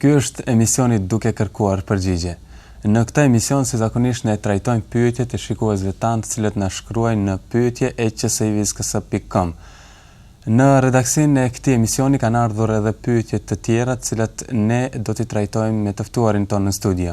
Ky është emisioni Duke Kërkuar Përgjigje. Në këtë emision si zakonisht ne trajtojmë pyetjet e shikuesve tanë të cilët na shkruajnë në pyetje@csiviskës.com. Në redaksinë e këtij emisioni kanë ardhur edhe pyetje të tjera të cilat ne do t'i trajtojmë me të ftuarin tonë në studio.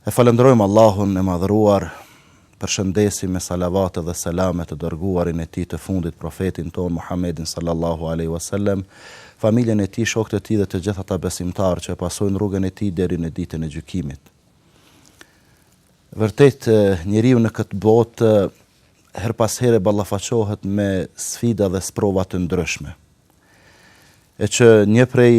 E falënderojmë Allahun e Madhëruar, përshëndesim me salavate dhe selame të Dërguarin e Tij të fundit, Profetin tonë Muhammedin sallallahu alejhi ue sellem, familjen e tij, shokët e tij dhe të gjithë ata besimtarë që e pasojnë rrugën e tij deri në Ditën e Gjykimit. Vërtet, njeriu në këtë botë herë pas here ballafaqohet me sfida dhe sprova të ndryshme. E që një prej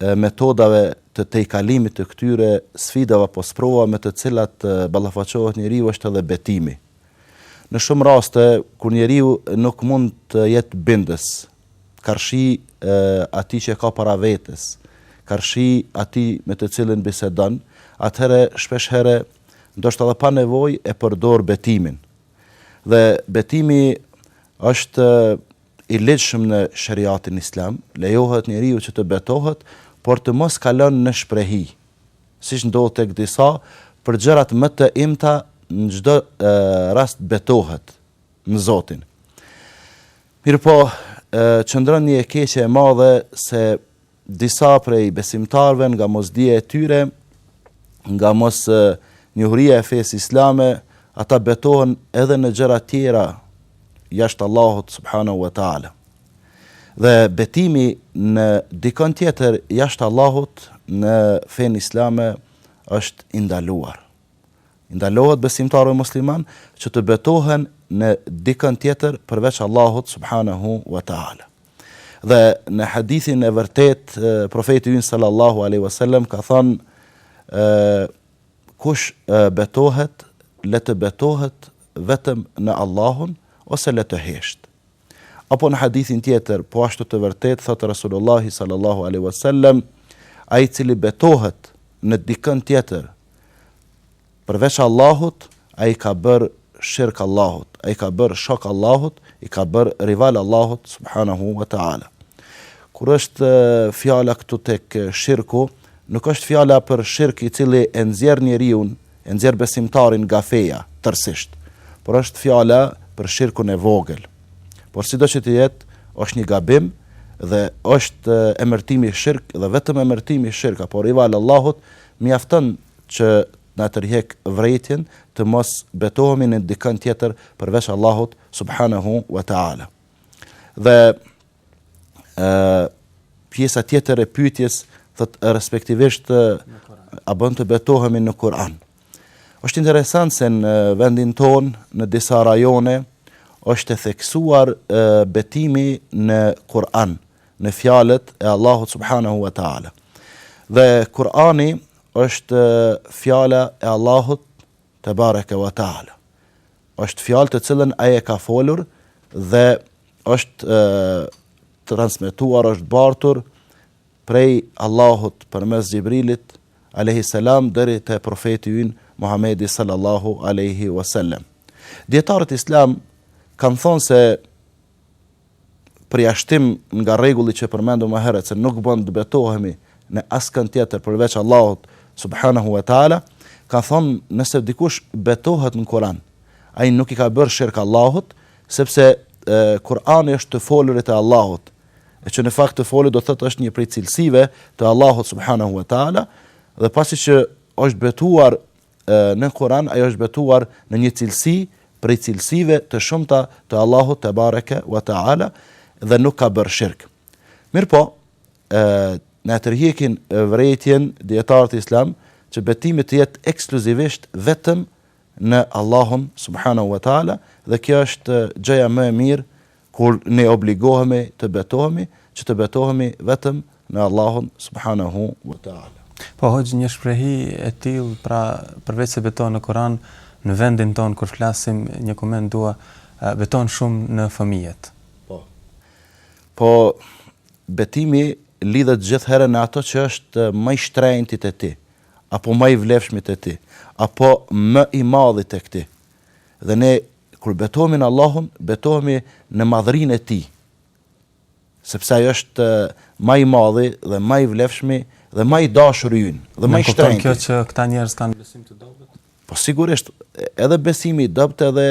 e metodave të tejkalimit të këtyre sfidave apo sprovave me të cilat ballafaqohet njeriu është edhe betimi. Në shumë raste, kur njeriu nuk mund të jetë bindës, karshi atij që e ka para vetes, karshi atij me të cilin bisedon, atëherë shpesh herë ndoshta edhe pa nevojë e përdor betimin. Dhe betimi është I ligjshëm në Sheriatin Islam, lejohet njeriu që të betohet, por të mos kalon në shprehi, siç ndodh tek disa, për gjërat më të imta në çdo rast betohet në Zotin. Mirëpo, qëndron një e keqe e madhe se Disa prej besimtarëve nga mosdija e tyre, nga mos njohuria e fesë islame, ata betohen edhe në gjëra tjera jashtë Allahut subhanahu wa taala. Dhe betimi në dikën tjetër jashtë Allahut në fenë islame është i ndaluar. I ndalohet besimtarëve muslimanë që të betohen në dikën tjetër përveç Allahut subhanahu wa taala. Dhe në hadithin e vërtetë, profeti ynë sallallahu aleyhi wasallam ka thonë, kush betohet, le të betohet vetëm në Allahun, ose le të heshtë. Apo në hadithin tjetër, po ashtu të vërtetë, thotë Rasulullahi sallallahu aleyhi wasallam, ai i cili betohet në dikën tjetër, Përveç Allahut, ai i ka bërë shirk Allahut, ai i ka bërë shok Allahut, i ka bërë rival Allahut subhanehu wa ta'ala. Kur është fjala këtu tek shirku, nuk është fjala për shirk i cili e nxjerr njeriun, e nxjerr besimtarin nga feja tërësisht, por është fjala për shirkun e vogël. Por sido që të jetë, është një gabim dhe është emërtimi shirk dhe vetëm emërtimi shirk apo rival Allahut mjafton që na tërheq vërejtjen të mos betohemi në dikënd tjetër përveç Allahut subhanahu wa taala. Dhe ë pjesa tjetër e pyetjes thot respektivisht a bën të betohemi në Kur'an. Është interesant se në vendin tonë në disa rajone është e theksuar e, betimi në Kur'an, në fjalët e Allahut subhanahu wa taala. Dhe Kur'ani Është fjala e Allahut tebareke ve teala. Është fjalë të cilën ai e ka folur dhe është e, transmetuar, është bartur prej Allahut përmes Xhibrilit alayhi salam deri te profeti ynë Muhamedi sallallahu alaihi wasallam. Dietarët islam kanë thonë se përjashtim nga rregulli që përmendëm më herët se nuk bën të betohemi në askënd tjetër përveç Allahut subhanehu ve teala, kanë thënë nëse dikush betohet në Kur'an, ai nuk i ka bërë shirk Allahut, sepse Kur'ani është të folurit e Allahut, e që në fakt të folurit do të thotë është një prej cilësive të Allahut subhanahu wa taala dhe pasi që është betuar në Kur'an ajo është betuar në një cilësi prej cilësive të shumta të Allahut tebareke ve teala dhe nuk ka bërë shirk. Mirpo, ë na tërheqin vërejtjen dietarët islam që betimi të jetë ekskluzivisht vetëm në Allahun subhanahu wa taala dhe kjo është gjëja më e mirë Kur ne obligohemi të betohemi, që të betohemi vetëm në Allahun subhanehu ve teala. Po hoxhë një shprehi e tillë pra përveç se betohen në Kur'an në vendin tonë kur flasim një koment dua betohen shumë në fëmijët. Po. Po betimi lidhet gjithherë në ato që është më i shtrenjti te ti apo më i vlefshmi te ti apo më i madhi tek ti. Dhe ne Kur betohemi në Allahun, betohemi në madhërinë e Tij, sepse Ai është ma i madhi dhe ma i vlefshmi dhe ma i dashuri ynë dhe ma i shtrenjti. Nënkupton kjo që këta njerëz kanë besim të dobët? Po sigurisht, edhe besimi i dobët edhe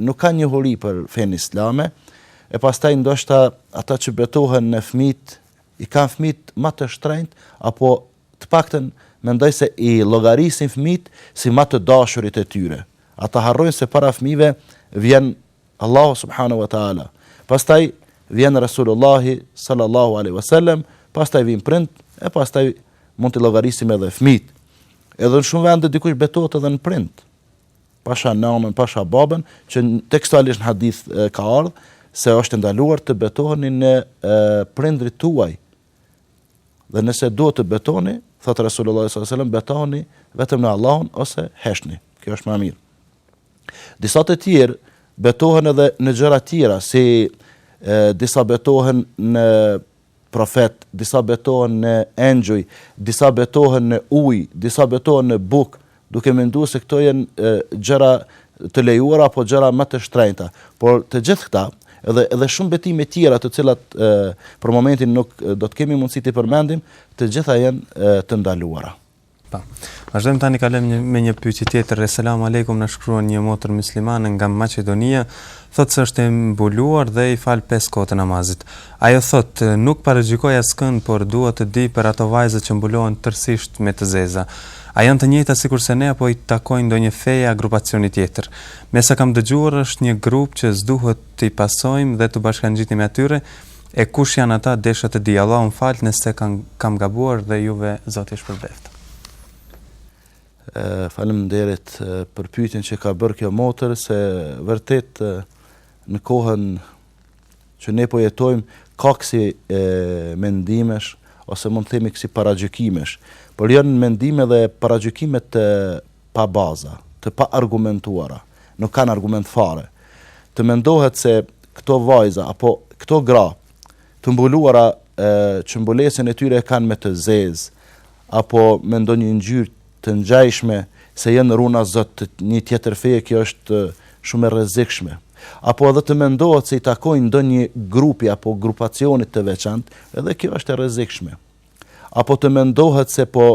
nuk kanë njohuri për fenë islame, e pastaj ndoshta ata që betohen në fëmijët i kanë fëmijët ma të shtrenjtë apo Të paktën mendoj se i llogarisin fëmijtë si ma të dashurit e tyre. Ata harrojnë se para fëmijëve vjen Allahu subhanahu wa ta'ala, pastaj vjen Resulullahi sallallahu alejhi wa sallam, pastaj vijnë prindtë e pastaj mund t'i llogarisim edhe fëmijtë. Edhe në shumë vende dikush betohet edhe në prind. Pasha nënën, pasha babën, që tekstualisht në hadith ka ardh se është e ndaluar të betoheni në prindrit tuaj, Dhe nëse duhet të betoni, thotë Resulullah sallallahu alaihi wasallam, betoni vetëm në Allahun ose heshni. Kjo është më e mirë. Disa të tjerë betohen edhe në gjëra tjera, si e, disa betohen në profet, disa betohen në engjuj, disa betohen në ujë, disa betohen në bukë, duke menduar se këto janë gjëra të lejuara apo gjëra më të shtrenjta. Por të gjithë këta, edhe edhe shumë betime tjera të cilat për momentin nuk do të kemi mundësi t'i përmendim, të gjitha janë të ndaluara. Po. Vazhdojmë tani kalojmë me një pyetje tjetër. Selam aleikum, na shkruan një motër myslimane nga Maqedonia. Thotë se është e mbuluar dhe i fal pesë kohët e namazit. Ajo thotë, Nuk paragjykoj askënd, por dua të di për ato vajza që mbulohen tërësisht me të zeza. A janë të njëjta sikurse ne apo i takojnë ndonjë feje a grupacioni tjetër? Mesa kam dëgjuar është një grup që s'duhet t'i pasojmë dhe t'u bashkangjitemi atyre, e kush janë ata desha të di. Allahu më faltë nëse kam gabuar dhe juve Zoti ju shpërbleftë. Faleminderit për pyetjen që ka bërë kjo motër se vërtet në kohën që ne po jetojmë ka kësi mendimesh ose mund të themi kësi paragjykimesh, por janë mendime dhe paragjykime të pa baza, të pa argumentuara, nuk kanë argument fare. Të mendohet se këto vajza apo këto gra të mbuluara që mbulesën e tyre e kanë me të zezë, apo me ndonjë ngjyrë të ngjajshme se janë runa Zot një tjetër fe kjo është shumë e rrezikshme apo edhe të mendohet se i takojnë ndonjë grupi apo grupacioni të veçantë edhe kjo është e rrezikshme apo të mendohet se po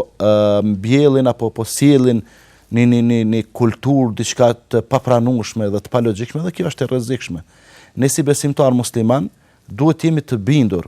mbjellin apo po sjellin një një një një kulturë diçka të papranueshme dhe të palogjikshme dhe kjo është e rrezikshme ne si besimtarë muslimanë duhet të jemi të bindur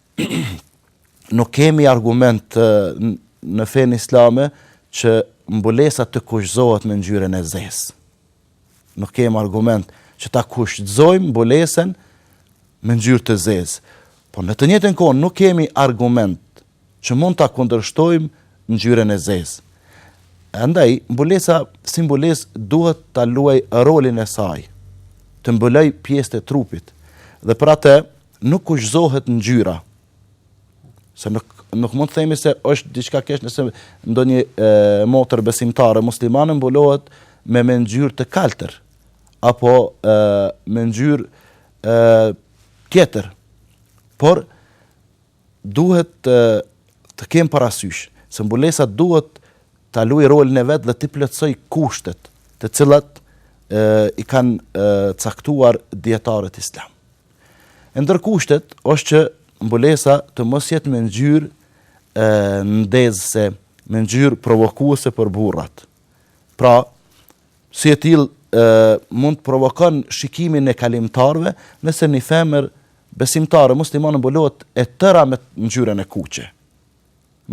nuk kemi argument në fenë islame që mbulesa të kushtëzohet me ngjyrën e zezë. Nuk kemi argument që ta kushtëzojmë mbulesën me ngjyrë të zezë. Por në të njëjtën kohë nuk kemi argument që mund ta kundërshtojmë ngjyrën e zezë. Andaj mbulesa si mbulesë duhet ta luajë rolin e saj, të mbulojë pjesët e trupit. Dhe për atë Nuk kushtëzohet ngjyra, se nuk nuk mund të themi se është diçka keq nëse ndonjë motër besimtare muslimane mbulohet me me ngjyrë të kaltër apo e, me ngjyrë e, tjetër. Por duhet të, të kemi parasysh se mbulesa duhet ta luajë rolin e vet dhe t'i plotësojë kushtet, të cilat e, i kanë e, caktuar dijetarët islamë. E ndër kushtet është që mbulesa të mos jetë me ngjyrë ndezëse, me ngjyrë provokuese për burrat. Pra, si e tillë mund të provokon shikimin e kalimtarëve nëse një femër besimtare muslimane mbulohet e tëra me ngjyrën e kuqe,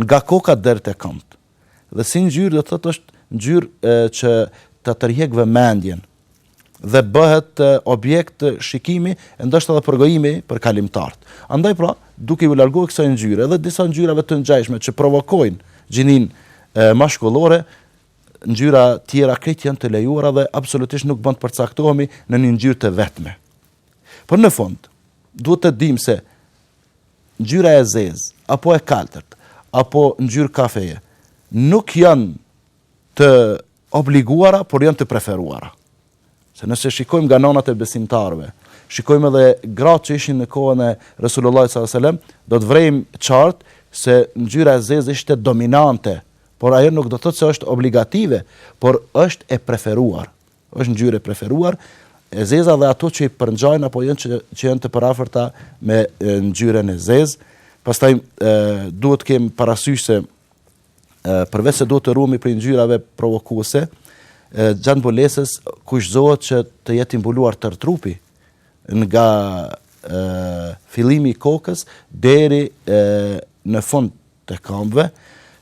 nga koka deri te këmbët. Dhe si ngjyrë do të thotë është ngjyrë që ta tërheq vëmendjen, dhe bëhet objekt shikimi e ndoshta edhe përgojimi për kalimtarët. Andaj pra, duke iu larguar kësaj ngjyre dhe disa ngjyrave të ngjashme që provokojnë gjininë mashkullore, ngjyra tjera krejt janë të lejuara dhe absolutisht nuk bën të përcaktohemi në një ngjyrë të vetme. Por në fund, duhet të dimë se ngjyra e zezë, apo e kaltërt, apo ngjyrë kafeje, nuk janë të obliguara, por janë të preferuara. Se nëse shikojmë nga nënat e besimtarëve, shikojmë edhe gratë që ishin në kohën e Resulullahit s.a.s. do të vërejmë qartë se ngjyra e zezë ishte dominante, por ajo nuk do të thotë se është obligative, por është e preferuar. është ngjyrë e preferuar, e zeza dhe ato që i përngjajnë apo janë që, që janë të përafërta me ngjyrën e zezë. Pastaj duhet të kemi parasysh se Përveç se duhet të ruhemi prej ngjyrave provokuese, gjatë mbulesës kushtëzohet që të jetë i mbuluar tërë trupi, nga fillimi i kokës deri në fund të këmbëve,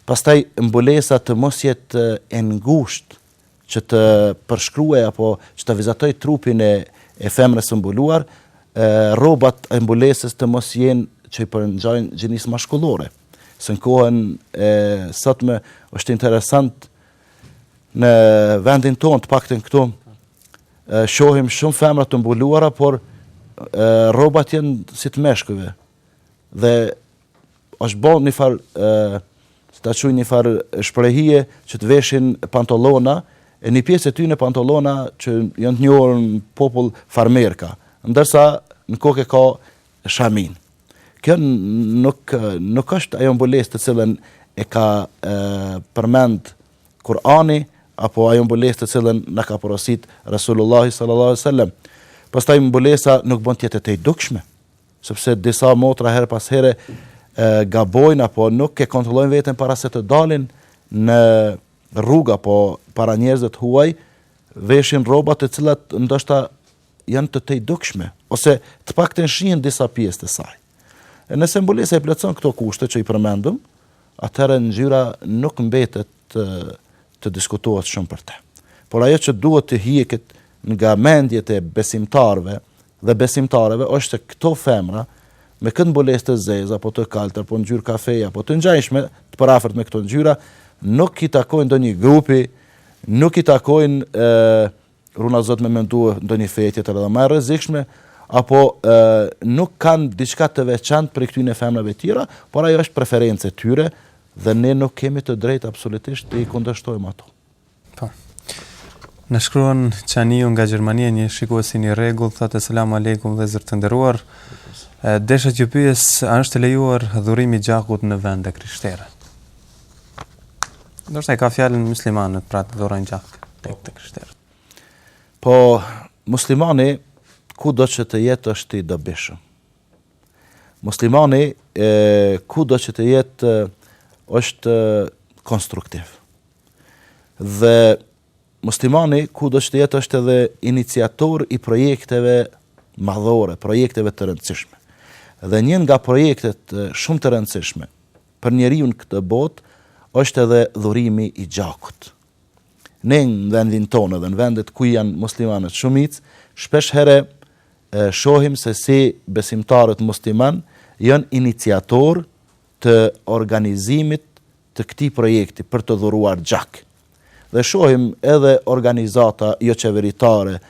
pastaj mbulesa të mos jetë e ngushtë që të përshkruajë apo që të vizatojë trupin e e femrës së mbuluar, rrobat e mbulesës të mos jenë që i përngjajnë gjinisë mashkullore. Se në kohën e sotme është interesant në vendin tonë, të paktën këtu, shohim shumë femra të mbuluara, por rrobat janë si të meshkujve. Dhe është bërë një farë, si ta quaj, një farë shprehie që të veshin pantollona, e një pjesë e tyre pantollona që janë të njohur në popull farmerka, ndërsa në kokë e ka shaminë. Kjo nuk nuk është ajo mbulesë të cilën e ka përmend Kur'ani apo ajo mbulesë të cilën na ka porositë Resulullahi sallallahu alaihi wasallam. Pastaj mbulesa nuk bën të jetë e tejdukshme. sepse disa motra herë pas here gabojnë apo nuk e kontrollojnë veten para se të dalin në rrugë apo para njerëzve të huaj, veshin rroba të cilat ndoshta janë të tejdukshme ose të paktën shihen disa pjesë të saj. E nëse mbulesa i plotëson këto kushte që i përmendëm, atëherë ngjyra nuk mbetet të, të diskutohet shumë për të. Por ajo që duhet të hiqet nga mendjet e besimtarëve, Dhe besimtareve është se këto femra, me këtë mbulesë të zezë, apo të kaltër, apo ngjyrë kafeje, apo të ngjajshme, të përafërt me këto ngjyra, nuk i takojnë ndonjë grupi, nuk i takojnë, runa Zot, me mendu, ndonjë feje tjetër edhe më e rrezikshme, apo nuk kanë diçka të veçantë prej këtyre femrave të tjera, por ajo është preferencë e tyre dhe ne nuk kemi të drejtë absolutisht t'i kundërshtojmë ato. Po. Na shkruan Qaniu nga Gjermania një shikues i rregullt thotë selam aleikum vllezër të nderuar. Desha t'ju pyes, a është lejuar dhurimi i gjakut në vende krishtere? Pra e ka fjalën muslimanët pra të dhurojnë gjak tek të krishterët. Po muslimani kudo që të jetë është i dobishëm. Muslimani e, kudo që të jetë është konstruktiv. Dhe muslimani kudo që të jetë është edhe iniciator i projekteve madhore, projekteve të rëndësishme. Dhe një nga projektet shumë të rëndësishme për njeriun në këtë botë është edhe dhurimi i gjakut. Ne në vendin tonë dhe në vendet ku janë muslimanët shumicë, shpesh herë shohim se si besimtarët musliman janë iniciatorë të organizimit të këtij projekti për të dhuruar gjak. Dhe shohim edhe organizata joqeveritare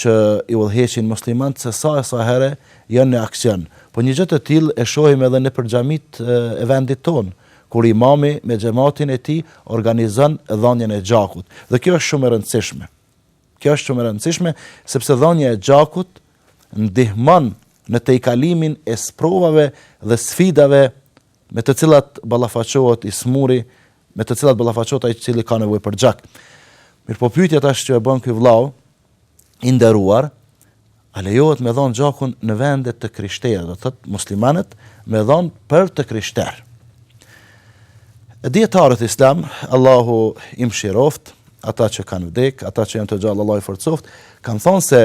që i udhëheqin muslimanët se sa e sa herë janë në aksion. Po një gjë të tillë e shohim edhe nëpër xhamitë e vendit tonë, kur imami me xhematin e tij organizon dhanien e gjakut. Dhe kjo është shumë e rëndësishme. Kjo është shumë e rëndësishme sepse dhania e gjakut ndihmon në tejkalimin e sprovave dhe sfidave me të cilat ballafaqohet i smuri, me të cilat ballafaqohet ai i cili ka nevojë për gjak. Mirpo pyetja tash që e bën ky vllau i nderuar, a lejohet me dhon gjakun në vende të krishterë, do thot muslimanët me dhon për të krishterë. Dijetarët islam, Allahu i mëshiroft, ata që kanë vdek, ata që janë të gjallë, Allahu i forcoft, kanë thon se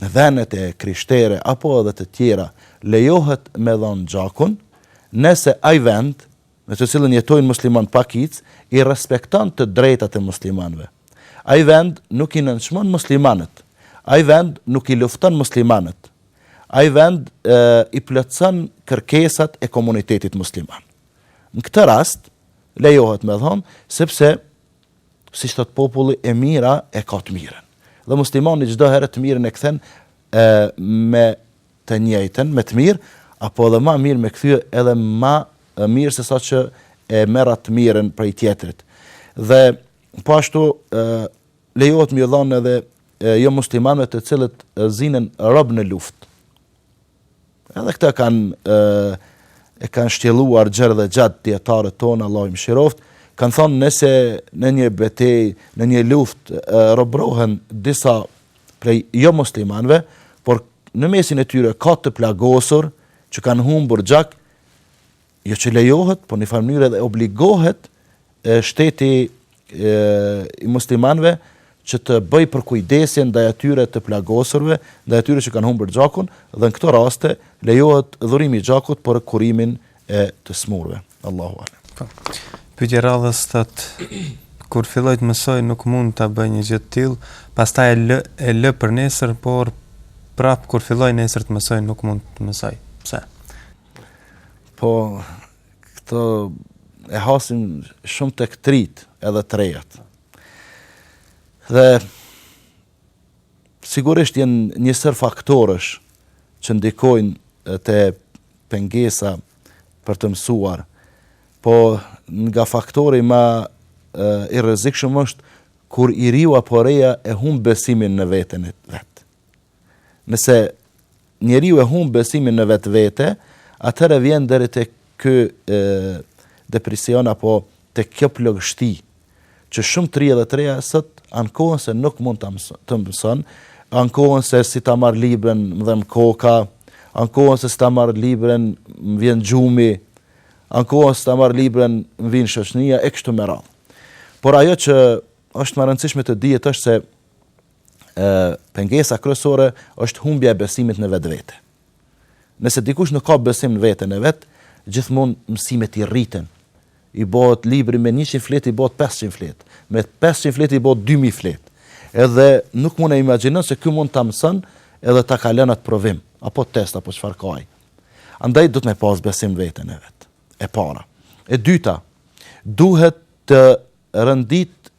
Në venet e krishtere apo edhe të tjera lejohet me dhon gjakun nëse ai vend në të cilin jetojnë muslimanë pakicë i respekton të drejtat e muslimanëve. Ai vend nuk i nënçmon muslimanët. Ai vend nuk i lufton muslimanët. Ai vend i plotëson kërkesat e komunitetit musliman. Në këtë rast lejohet me dhon sepse Siç thotë populli, e mira e ka të mirën. Dhe muslimani çdo herë të mirën e kthen me të njëjtën, me të mirë, apo edhe ma mirë me kthye edhe ma mirë se sa që e merr atë të mirën prej tjetrit. Dhe po ashtu lejohet m'ju dhon edhe jo muslimanëve të cilët zinen rob në luftë. Edhe këtë kanë e kanë shtjelluar gjerë dhe gjatë dijetarët tonë, Allahu i mëshiroftë, kanë thonë nëse në një betejë, në një luftë, robrohen disa prej jo muslimanëve, por në mesin e tyre ka të plagosur që kanë humbur gjak, Jo që lejohet, por në një farë mënyre edhe obligohet shteti i muslimanëve që të bëjë përkujdesje ndaj atyre të plagosurve, ndaj atyre që kanë humbur gjakun dhe në këto raste lejohet dhurimi i gjakut për kurimin e të sëmurëve. Allahu alem. Po. Pyetja e radhës thotë kur filloj të mësoj nuk mund ta bëj një gjë të tillë, pastaj e lë e lë për nesër, por prapë kur filloj nesër të mësoj nuk mund të mësoj. Pse? Po, këtë e hasim shumë tek të rinjtë edhe të rejat. Dhe sigurisht janë një sërë faktorësh që ndikojnë te pengesa për të mësuar, po nga faktori ma i rrezikshëm është kur i riu apo reja e humb besimin në veten e vet. Nëse njeriu e humb besimin në vetvete, atëherë vjen deri te ky depresion apo te kjo plogështi që shumë të rinj dhe të reja sot ankohen se nuk mund të mëson, ankohen se si ta marr librin, më dhemb koka, ankohen se si ta marr librin, më vjen gjumi, ankohen se si ta marr librin, më vjen shoqnia e kështu me radhë. Por ajo që është më e rëndësishme të dihet është se pengesa kryesore është humbja e besimit në vetvete. Nëse dikush nuk ka besim në veten e vet, gjithmonë mësimet i rriten. I bëhet libri me 100 fletë, i bëhet 500 fletë. Me 500 fletë i bëhet 2000 fletë. Edhe nuk mund të imagjinon se ky mund ta mëson edhe ta kalon atë provim, apo test apo çfarë ka ai. Andaj duhet me pas besim në veten e vet. E para. E dyta, duhet të rendit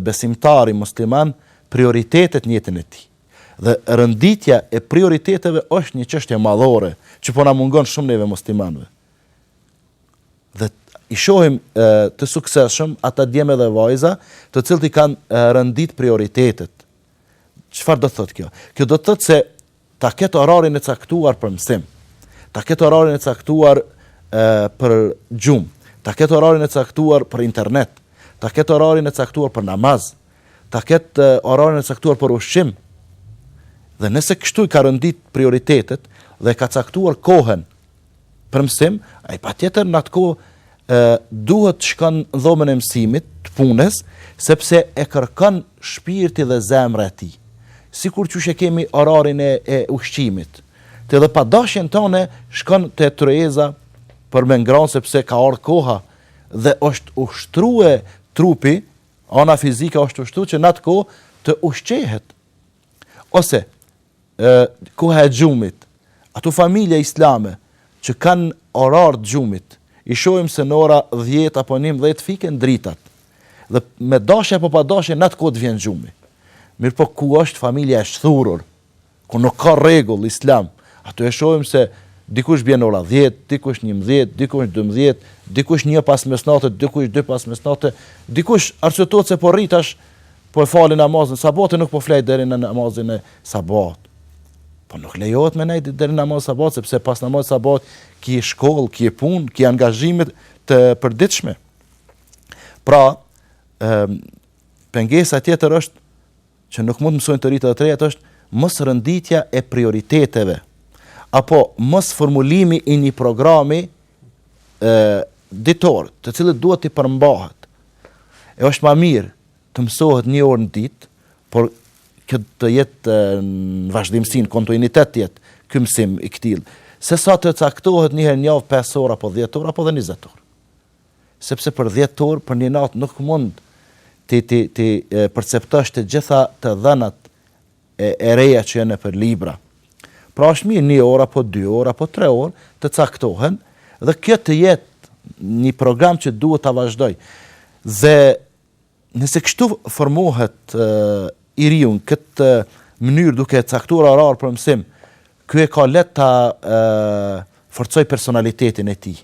besimtari musliman prioritetet në jetën e tij. Dhe renditja e prioriteteve është një çështje madhore që po na mungon shumë neve muslimanëve. Dhe i shohim e, të suksesshëm ata djem edhe vajza, të cilët i kanë rendit prioritetet. Çfarë do të thotë kjo? Kjo do të thotë se ta ketë orarin e caktuar për mësim, ta ketë orarin e caktuar për gjumë, ta ketë orarin e caktuar për internet, ta ketë orarin e caktuar për namaz, ta ketë orarin e caktuar për ushqim. Dhe nëse kështu i ka rëndit prioritetet dhe ka caktuar kohën për mësim, ai patjetër në atë kohë, duhet të shkon në dhomën e mësimit të punës, sepse e kërkon shpirti dhe zemra e tij. Sikur që kemi orarin e, e ushqimit, ti edhe pa dashjen tane shkon te tryeza për me ngranë, sepse ka ardh koha dhe është ushtrue trupi, ana fizike është ushtru që në atë kohë të ushqehet. Ose, e koha e gjumit ato familje islame që kanë orar të gjumit i shohim se në ora dhjetë apo njëmbëdhjetë fiken dritat dhe me dashje apo pa dashje në atë kohë të vjen gjumi mirëpo ku është familja e shthurur ku nuk ka rregull islam aty e shohim se dikush bjen ora dhjetë dikush njëmbëdhjetë dikush dymbëdhjetë dikush një pas mesnate dikush dy pas mesnate dikush arsyetohet se po rri tash Po e fali namazin e sabahit, nuk po flen deri në namazin e sabahit. Po nuk lejohet me nejt deri në namazin e sabahit sepse pas namazit të sabahit ki shkollë, ki punë, ki angazhime të përditshme. Pra, ëm pengesa tjetër është që nuk mund të mësojnë të rinjtë dhe të rejtë është mosrënditja e prioriteteve apo mosformulimi i një programi ë ditor, të cilit duhet t'i përmbahet. E është ma mirë të mësohet një orë në ditë, por kjo të jetë në vazhdimësi, në, kontinuitet të jetë, ky mësim i këtillë, sesa të caktohet njëherë në javë 5 orë, apo 10 orë, apo dhe 20 orë. Sepse për 10 orë, për një natë nuk mund t'i perceptosh të gjitha të dhënat e reja që janë nëpër libra. Pra është mirë një orë, apo 2 orë, apo 3 orë, të caktohen, dhe kjo të jetë një program që duhet të vazhdojë. Dhe Nëse kështu formohet i riu në këtë mënyrë duke caktuar orar për mësim, ky e ka lehtë ta forcojë personalitetin e tij.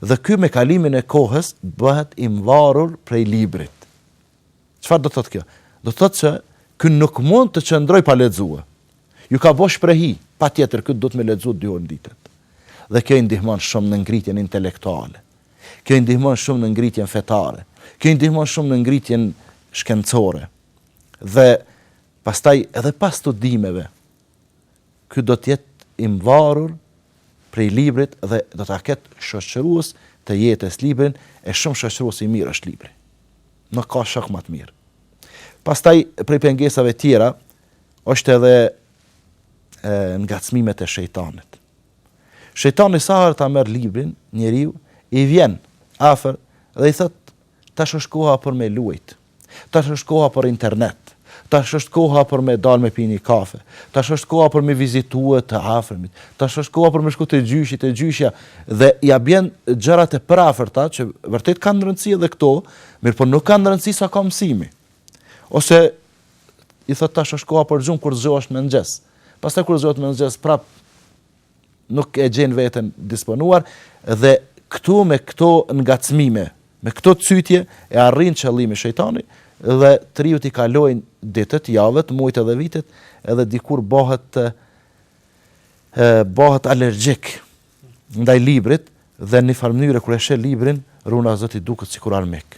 Dhe ky me kalimin e kohës bëhet i mvarur prej librit. Çfarë do të thotë kjo? Do të thotë që ky nuk mund të qëndrojë pa lexuar. Iu ka bo shprehi, patjetër ky duhet me lexu dy orë në ditë. Dhe kjo i ndihmon shumë në ngritjen intelektuale. Kjo i ndihmon shumë në ngritjen fetare. Kjo i ndihmon shumë në ngritjen shkencore. Dhe pastaj edhe pas studimeve, ky do të jetë i mvarur prej librit dhe do ta ketë shoqërues të jetës librin, e shumë shoqërues i mirë është libri. Nuk ka shok ma të mirë. Pastaj prej pengesave tjera është edhe ngacmimet e shejtanit. Shejtani sa herë ta merr librin, njeriu i vjen afër dhe i thotë, tash është koha për me luajt, tash është koha për internet, tash është koha për me dalë me pi një kafe, tash është koha për me vizitue të afërmit, tash është koha për me shku te gjyshi, te gjyshja, dhe ia bjen gjërat e përafërta që vërtet kanë rëndësi edhe këto, mirëpo nuk kanë rëndësi sa ka mësimi. Ose i thot tash është koha për gjumë kur të zgjohesh në mëngjes. Pastaj kur zgjohet në mëngjes prap nuk e gjen veten disponuar dhe kështu me këto ngacmime, me këto cytje e arrin qëllimin shejtani dhe të riut i kalojnë ditët, javët, muajt edhe vitet, edhe dikur bëhet e bëhet alergjik ndaj librit dhe në një farë mënyre kur e sheh librin, runa zot i duket sikur armik.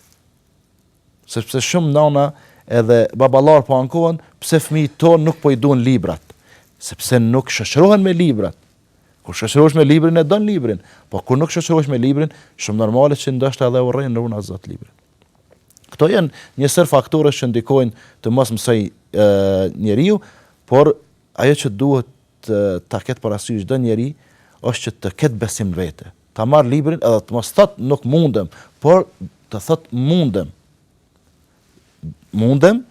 Sepse shumë nana edhe baballarë po ankohen pse fëmijët tanë nuk po i duan librat, sepse nuk shoqërohen me librat. Kur shoqërohesh me librin e don librin, po kur nuk shoqërohesh me librin, shumë normale që ndoshta edhe urren runa zot librin. Këto janë një sërë faktorësh që ndikojnë të mos mësojë njeriu, por ajo që duhet ta ketë parasysh çdo njeri është që të ketë besim në vete. Ta marrë librin edhe të mos thotë nuk mundem, por të thotë mundem. Mundem,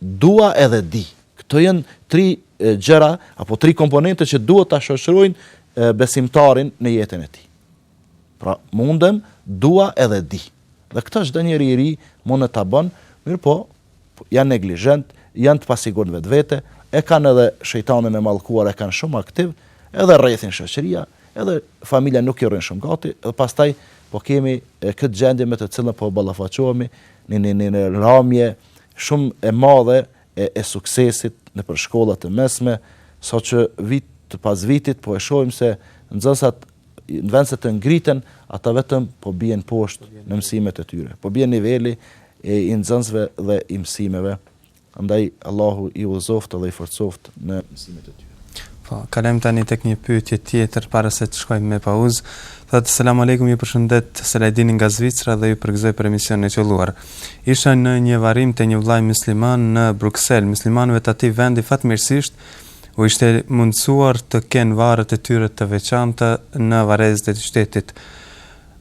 dua edhe di. Këto janë tri gjëra apo tri komponente që duhet ta shoqërojnë besimtarin në jetën e tij. Pra, mundem, dua edhe di. Dhe këtë çdo njeri i ri mundet ta bën, mirëpo Janë neglizhentë, janë të pasigurt në vetvete, e kanë edhe shejtanin e mallkuar e kanë shumë aktiv, edhe rrethin shoqëria, edhe familja nuk i rrin shumë gati, dhe pastaj po kemi këtë gjendje me të cilën po ballafaqohemi në një një një ramje shumë e madhe e e suksesit nëpër shkollat e mesme, saqë vit pas vitit po e shohim se nxënësat në vend se të ngriten, ata vetëm po bien poshtë në mësimet e tyre. Po bie niveli e i nxënësve dhe i mësimeve. Andaj Allahu i udhëzoftë dhe i forcoftë në mësimet e tyre. Po, kalojmë tani tek një pyetje tjetër para se të shkojmë me pauzë. Thotë selam aleikum, ju përshëndet Selajdini nga Zvicra dhe ju përgëzoj për emisionin e qëlluar. Isha në një varrim te një vlla musliman në Bruksel, muslimanëve të atij vendi fatmirësisht u ishte mundësuar të kenë varret e tyre të veçanta në varrezat e qytetit.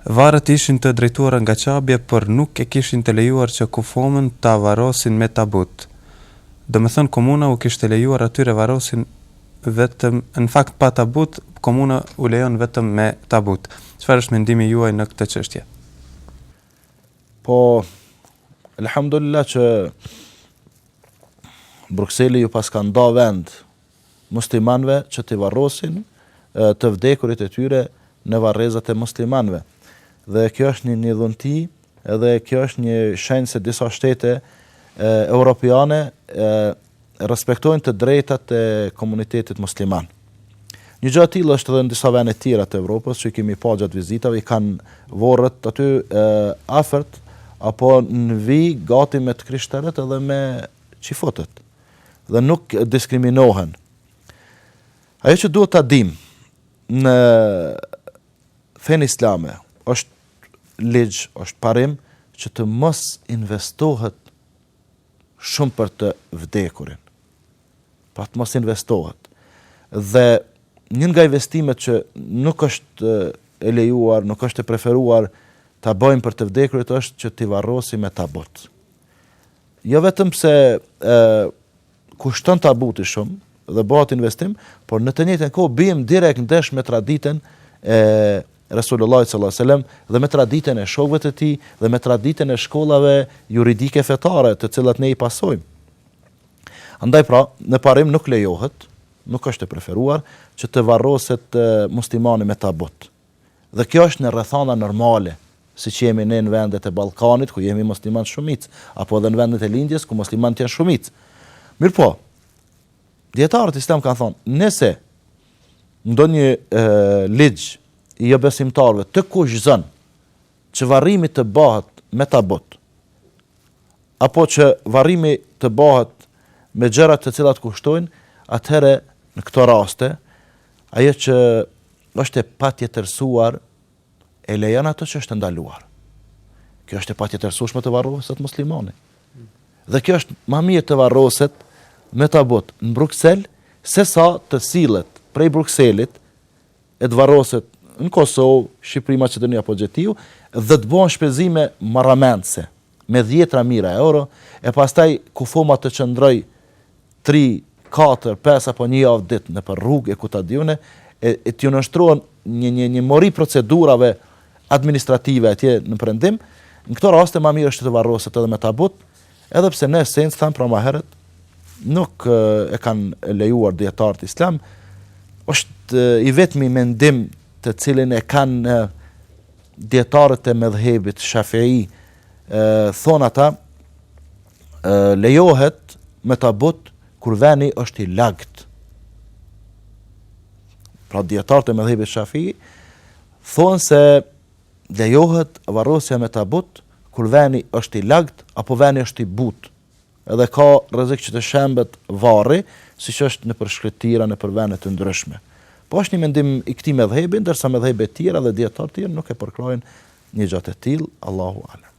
Varret ishin të drejtuara nga Qabja, por nuk e kishin të lejuar që kufomën ta varrosin me tabut. Domethënë komuna u kishte lejuar atyre varrosin vetëm në fakt pa tabut, komuna u lejon vetëm me tabut. Çfarë është mendimi juaj në këtë çështje? Po, alhamdulillah që Brukseli iu paska nda vend muslimanëve që t'i varrosin të vdekurit e tyre në varrezat e muslimanëve. Dhe kjo është një një dhunti dhe kjo është një shenjë se disa shtete europiane respektojnë të drejtat e komunitetit musliman. Një gjë e tillë është edhe në disa vene të tjera të Evropës, që i kemi pa gjatë vizitave, i kanë vorët aty afër, apo në vi gati me të krishterët edhe me çifutët. Dhe nuk diskriminohen. Ajo që duhet ta dimë në fenë islame, është ligj, është parim, që të mos investohet shumë për të vdekurin. pra të mos investohet. Dhe një nga investimet që nuk është e lejuar, nuk është e preferuar ta bëjmë për të vdekurit është që t'i varrosim me tabut. Jo vetëm pse ë kushton tabuti shumë dhe bëhet investim, por në të njëjtën kohë bim direkt ndesh me traditën e Resulullah sallallahu alaihi wasallam dhe me traditën e shokëve të tij dhe me traditën e shkollave juridike fetare, të cilat ne i pasojmë. Andaj pra, në parim nuk lejohet, nuk është e preferuar, që të varroset muslimani me tabut. Dhe kjo është në rrethana normale, siç jemi ne në vendet e Ballkanit, ku jemi muslimanë shumicë, apo edhe në vendet e Lindjes, ku muslimanët janë shumicë. Mirëpo, dijetarët islamë kanë thonë, nëse ndonjë ligj i jobesimtarëve të kushtëzon që varrimi të bahet me tabut, apo që varrimi të bahet me gjëra të cilat kushtojnë, atëherë në këto raste, ajo që është e patjetërsuar e lejon ato që është e ndaluar. Kjo është e patjetërsueshme të varroset muslimani. Dhe kjo është ma mirë të varroset me tabut në Bruksel se sa të sillet prej Brukselit e të varroset në Kosovë, Shqipëri, Maqedoni apo gjetiu, dhe të bëhen shpenzime marramendëse, me dhjetra mijëra euro, e pastaj kufoma të qëndrojë tri, katër, pesë apo një javë ditë nëpër rrugë e ku ta di unë, e e t'iu nënshtrohet një një një mori procedurave administrative atje në Perëndim, në këto raste ma mirë është që të varroset edhe me tabut, Edhe pse në esencë thamë pra më herët, nuk e kanë lejuar dijetarët islam, është i vetmi mendim të cilin e kanë dijetarët e medhhebit Shafi'i, thon ata lejohet me tabut kur veni është i lagt. Pra dijetarët e medhhebit Shafi'i thonë se Lejohet varrosja me tabut kur veni është i lagt apo veni është i butë edhe ka rrezik që të shembet varri, siç është nëpër shkretira, nëpër vene të ndryshme. Po është një mendim i këtij medhhebi, ndërsa medhhebet e tjera dhe dijetarë të tjerë nuk e përkrahin një gjë të tillë, Allahu a'lem.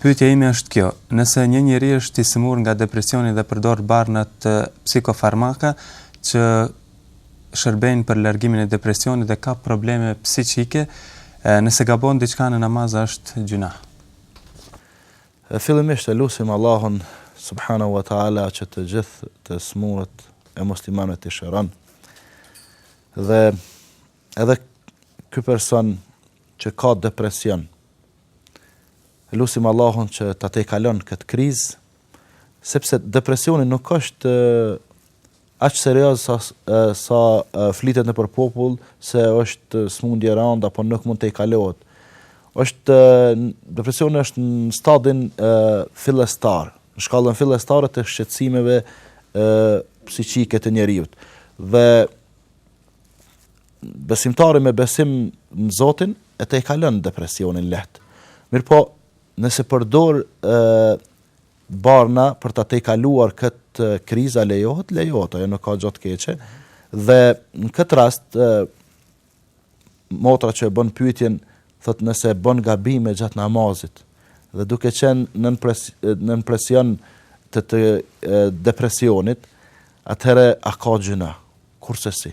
Pyetja ime është kjo, nëse një njeri është i sëmurë nga depresioni dhe përdor barnat psikofarmaka që shërbejnë për largimin e depresionit dhe ka probleme psiqike, nëse gabon diçka në namaz a është gjynah? Fillimisht e lusim Allahun subhanahu wa taala që të gjithë të sëmurët e muslimanëve t'i shëron. Dhe edhe ky person që ka depresion. E lusim Allahun që ta tejkalon këtë krizë, sepse depresioni nuk është aq serioz sa sa flitet nëpër popull se është smundje e randë apo nuk mund tejkalohet. Është depresioni është në stadin e, fillestar, në shkallën fillestare të shqetësimeve e, psiqike të njeriut. Dhe Besimtari me besim në Zotin e tejkalon depresionin lehtë. Mirpo, nëse përdor ë barna për ta tejkaluar këtë krizë a lejohet, lejohet, ajo nuk ka gjë të keqe. Dhe në këtë rast ë motra që e bën pyetjen thot nëse bën gabime gjatë namazit dhe duke qenë nën pres, nën presion të të depresionit, atëherë a ka gjynah? Kurrsesi.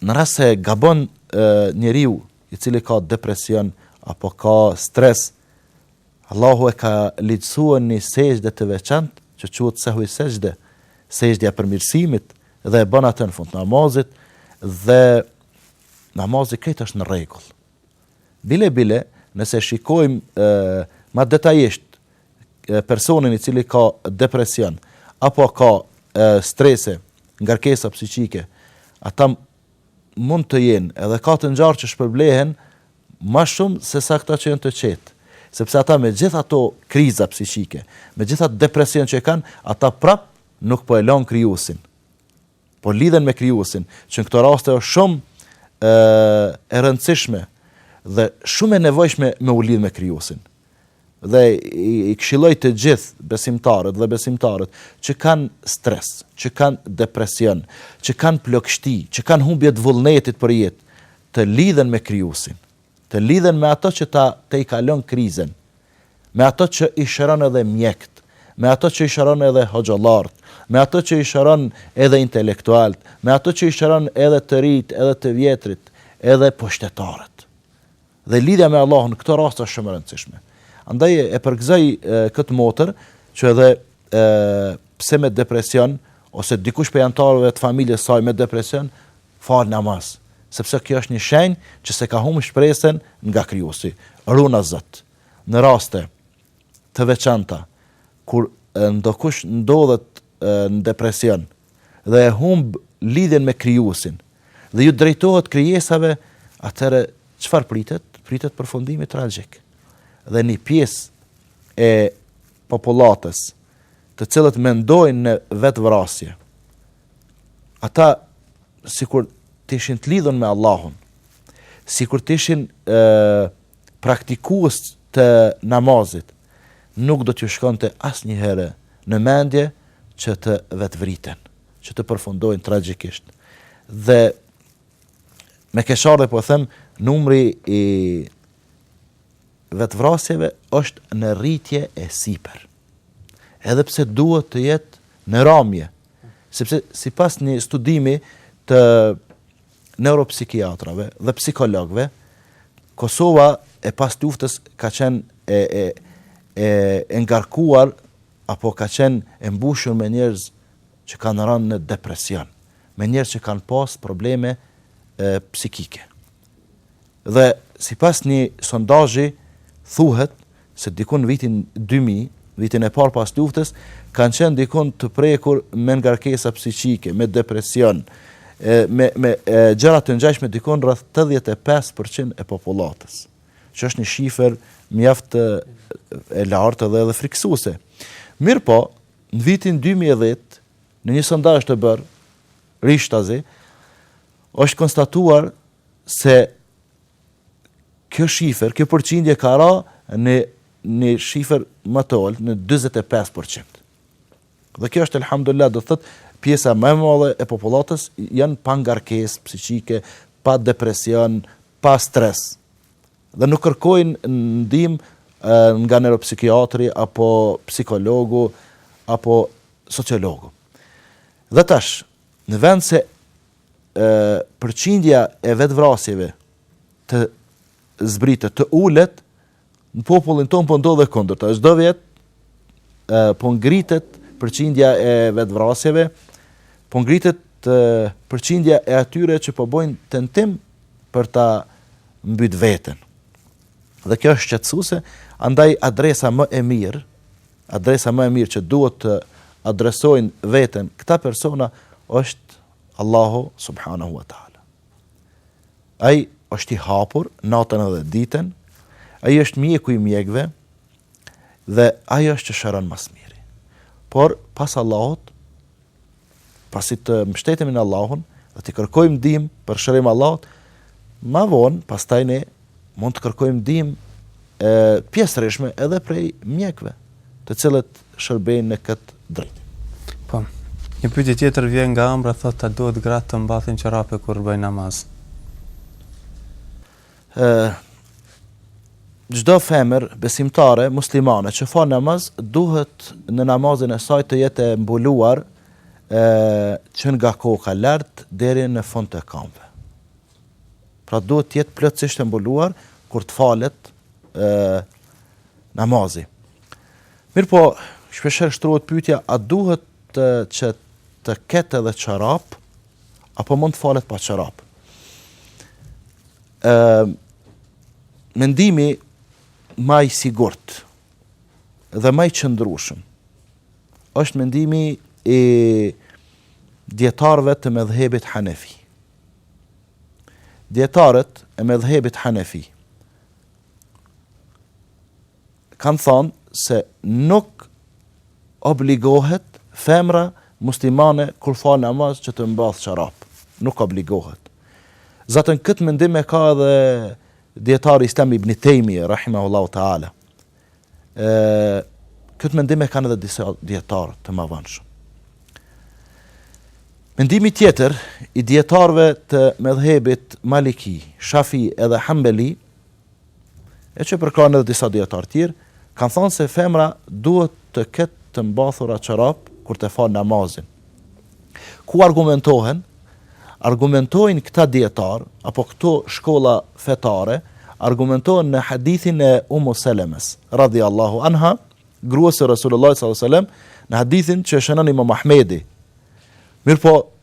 në rast se gabon njeriu i cili ka depresion apo ka stres, Allahu e ka ligjësuar një sexhde të veçantë që quhet sehvi sexhde, sexhdja e përmirësimit dhe e bën atë në fund të namazit dhe namazi krejt është në rregull. Bile bile, nëse shikojmë ma detajisht personin i cili ka depresion, apo ka strese, ngarkesa psiqike, ata mund të jenë, edhe ka të ngjarë që shpërblehen ma shumë se sa këta që janë të qetë. Sepse ata me gjithë ato kriza psiqike, me gjithë atë depresion që kanë, ata prapë nuk po e lanë krijuesin. por lidhen me krijuesin, që në këto raste është shumë ë e rëndësishme dhe shumë e nevojshme me u lidh me krijuesin. Dhe i, i këshilloj të gjithë besimtarët dhe besimtarët që kanë stres, që kanë depresion, që kanë plogështi, që kanë humbje të vullnetit për jetë, të lidhen me krijuesin. Të lidhen me ato që ta tejkalon krizen, me ato që i shëron edhe mjekët, me ato që i shëron edhe hoxhallarët, me ato që i shëron edhe intelektualët, me ato që i shëron edhe të rijtë, edhe të vjetrit, edhe pushtetarët. Dhe lidhja me Allahun këto raste është shumë e rëndësishme. Andaj e përgëzoj këtë motër që edhe pse me depresion ose dikush prej anëtarëve të familjes së saj me depresion, fal namaz, sepse kjo është një shenjë që s'e ka humbë shpresën nga Krijuesi. Runa Zot. Në raste të veçanta kur ndokush ndodhet në depresion dhe e humb lidhjen me Krijuesin dhe ju drejtohet krijesave, atëherë çfarë pritet? Pritet përfundimi tragjik. Dhe një pjesë e popullatës, të cilët mendojnë në vetëvrasje. Ata sikur të ishin të lidhur me Allahun, sikur të ishin ë praktikues të namazit, nuk do t'ju shkonte asnjëherë në mendje që të vetëvriten, që të përfundojnë tragjikisht. Dhe me keqardhje po them numri i Vetëvrasjeve është në rritje e sipër. Edhe pse duhet të jetë në ramje, sepse sipas një studimi të neuropsikiatrave dhe psikologve, Kosova e pas luftës ka qenë e, e, e, e ngarkuar apo ka qenë e mbushur me njerëz që kanë ranë në depresion, me njerëz që kanë pas probleme e, psikike. Dhe sipas një sondazhi thuhet se diku në vitin dy mijë, vitin e parë pas luftës, kanë qenë diku të prekur me ngarkesa psiqike, me depresion, e, me, me e, gjëra të ngjashme diku rreth 85% e popullatës, që është një shifër mjaft e lartë dhe edhe frikësuese. Mirëpo, në vitin 2010, në një sondazh të bërë, rishtazi, është konstatuar se kjo shifër, kjo përqindje ka ra në një shifër më të ulët, në 25%. Dhe kjo është, elhamdulilah, do të thotë, pjesa më e madhe e popullatës janë pa ngarkesë psikike, pa depresion, pa stres. Dhe nuk kërkojnë ndihmë nga neuropsikiatri, apo psikologu, apo sociologu. Dhe tash, në vend se përqindja e vetëvrasjeve të zbritet, të ulet, në popullin tonë po ndodh e kundërta. Çdo vjet po ngritet përqindja e vetëvrasjeve, po ngritet përqindja e atyre që po bojnë tentim për ta mbyt veten. Dhe kjo është shqetësuese, andaj adresa më e mirë Adresa më e mirë që duhet të adresojnë veten këta persona është Allahu subhanahu wa taala. Ai është i hapur natën edhe ditën, ai është mjeku i mjekëve dhe ai është që shëron më së miri. Por pas Allahut pasi të mbështetemi në Allahun dhe të kërkojmë ndihmë për shërim Allahut, ma vonë, pastaj ne mund të kërkojmë ndihmë pjesërishme edhe prej mjekve, të cilët shërbejnë në këtë drejtim. Po, një pyetje tjetër vjen nga Amra, thotë a duhet gratë të mbathin çorape kur bëjnë namaz. çdo femër besimtare muslimane që fal namaz duhet në namazin e saj të jetë e mbuluar ë që nga koka lart deri në fund të këmbëve. Pra duhet të jetë plotësisht e mbuluar kur të falet ë namazi. Mirpo shpeshherë shtrohet pyetja a duhet që të ketë edhe çorap apo mund të falet pa çorap. Ë mendimi më i sigurt dhe më i qëndrueshëm është mendimi i dijetarëve të medhhebit Hanefi. Dijetarët e medhhebit Hanefi, kanë thënë se nuk obligohet femra muslimane kur fal namaz që të mbathë çorap. Nuk obligohet. Zaten këtë mendim e ka edhe dijetari Islam ibn Tejmije rahimahullahu taala. Ë këtë mendim e kanë edhe disa dijetarë të mëvonshëm. Mendimi tjetër i dijetarëve të medhhebit Maliki, Shafi edhe Hambeli e që përkrahin edhe disa dijetarë tjerë, kanë thënë se femra duhet të ketë të mbathura çorap kur të fal namazin. Ku argumentohen? Argumentojnë këta dijetarë apo këto shkolla fetare, argumentohen në hadithin e Ummu Selemes, radhiyallahu anha, gruas së Resulullah sallallahu alaihi wasallam, në hadithin që shënon Imam Ahmedi. Mirëpo